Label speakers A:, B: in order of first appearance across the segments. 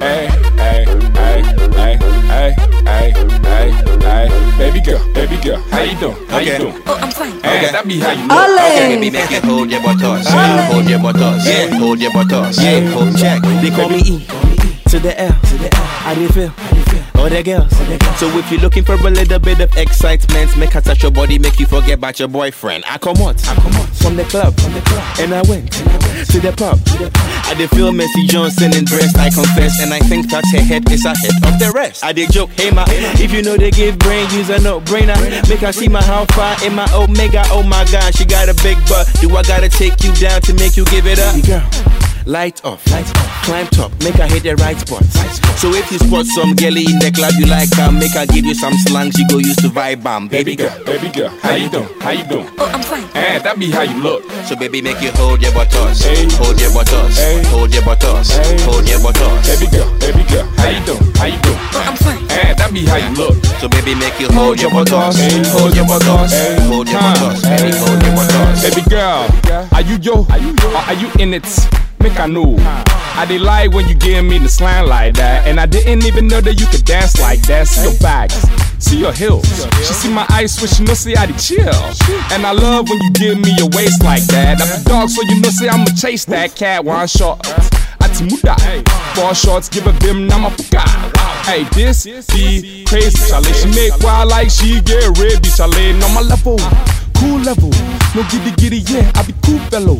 A: Hey, hey, hey, hey, hey, hey, hey, hey, baby girl, baby girl, how you doing? How you
B: Okay.
A: doing?
C: Oh, I'm fine.
A: Hey, that be how you look.
B: Okay, baby, make it hold your buttocks. Hold your buttocks. Yeah, hold your buttocks. Yeah, hold check.
D: They call me E to the L. How do you feel? Oh, the girls.
B: So if you're looking for a little bit of excitement, make her touch your body, make you forget about your boyfriend. I come out, I come out
D: From the club, and I went to the pub.
B: I did feel Messi Johnson in dress, I confess, and I think that her head is ahead of the rest. I did joke, hey ma,
D: If you know they give brain, use a no brainer. Make her see my how far in my omega. Oh my god, she got a big butt.
B: do I gotta take you down to make you give it up?
D: Baby girl,
B: Light off, climb top, make her hit the right spot. So if you spot some girlie in the club you like, um, make her give you some slang she go use to vibe bam,
A: Baby
B: baby
A: girl,
B: girl.
A: baby girl, how you doing? How you doing?
C: Oh, I'm fine.
A: Hey, that be how you look.
B: So baby make you hold your buttocks,
A: Hey.
B: hold your buttocks,
A: Hey.
B: hold your buttocks,
A: Hey.
B: hold your buttocks.
A: Baby girl, baby girl, how you doing? How you doing?
C: Oh, I'm fine.
A: Hey, that be how you look.
B: So baby make you hold your buttocks,
A: Hey.
B: hold your buttocks,
A: Hey.
B: hold your
A: Huh.
B: buttocks, baby hold your buttocks.
A: Baby girl, are you yo? Or are you in it? Make I know. I did when you give me the slang like that. And I didn't even know that you could dance like that. See your back, see your heels. She see my eyes switch, she know say I did chill. And I love when you give me your waist like that. I'm a dog, so you know say I'ma chase that cat one shot. Atimuda, four shots, give a bim now namapuka. Hey, this be crazy, Charlie. She make wild like she get ready, Charlie. No my level cool level. No giddy giddy, yeah, I be cool fellow.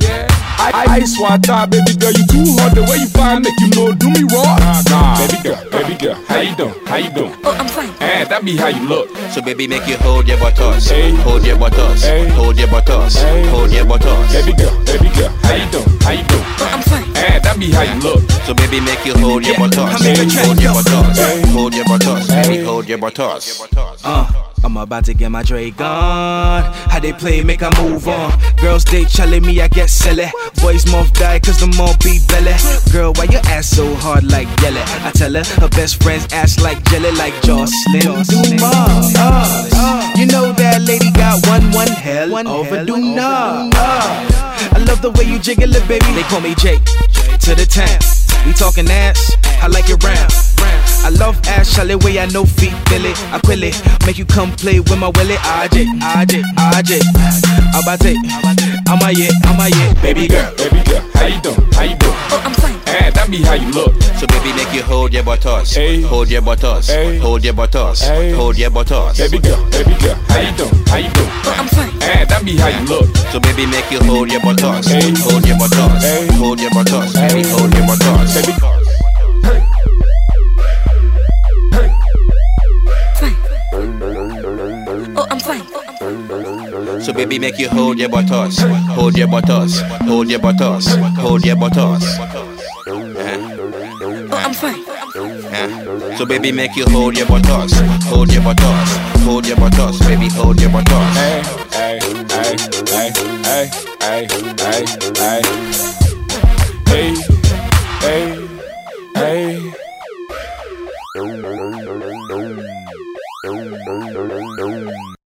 A: I, I ice water, baby girl, you too hot. The way you find make you know, do me raw. Nah, baby girl, baby girl, how you doing? How you doing?
C: Oh, I'm fine.
A: Eh, that be how you look.
B: So baby make you hold your buttocks,
A: Hey.
B: hold your buttocks,
A: Hey.
B: hold your buttocks,
A: Hey.
B: hold your buttocks.
A: Baby girl, baby girl, how you doing? How you doing?
C: Oh, I'm fine.
A: Eh, that be how you look.
B: So baby make you hold your buttocks,
A: Hey.
B: hold your buttocks,
A: Hey.
B: hold your buttocks,
A: Hey.
B: baby hold your buttocks.
D: Uh, I'm about to get my Drake on. How they play, make I move on. Girls they challenge me, I get silly. Boys mouth die, cause the mouth be belly. Girl, why your ass so hard like jelly? I tell her, her best friend's ass like jelly, like Jocelyn. Do more. Uh, you know that lady got one, one hell over do not. Uh, I love the way you jiggle it, baby. They call me Jake to the town. We talking ass, I like it round. I love ass, chalet way I know feet, Billy. I quill it, make you come play with my willy. AJ, AJ, AJ. Abate, I'm a yeah, I'm a yeah, baby girl.
A: Baby girl, be how you look.
B: So baby make you hold your buttocks,
A: Hey.
B: hold your buttocks,
A: Hey.
B: hold your buttocks,
A: Hey.
B: hold your buttocks.
A: Baby girl, baby girl, how you doing? How you doing?
C: Oh, I'm fine.
A: Eh, that be how you look.
B: So baby make you hold your buttocks,
A: Hey.
B: hold your buttocks,
A: Hey.
B: hold your buttocks, baby
A: Hey.
B: hold your buttocks.
A: Baby,
C: Fine. Oh, I'm fine. Oh, I'm
B: So baby make you hold your buttocks, hold your buttocks, hold your buttocks, hold your buttocks.
C: I'm fine.
B: So baby, make you hold your buttocks, hold your buttocks, hold your buttocks, baby, hold your buttocks.
A: Hey, hey, hey, hey, hey, hey, hey, hey, hey, hey, hey. hey.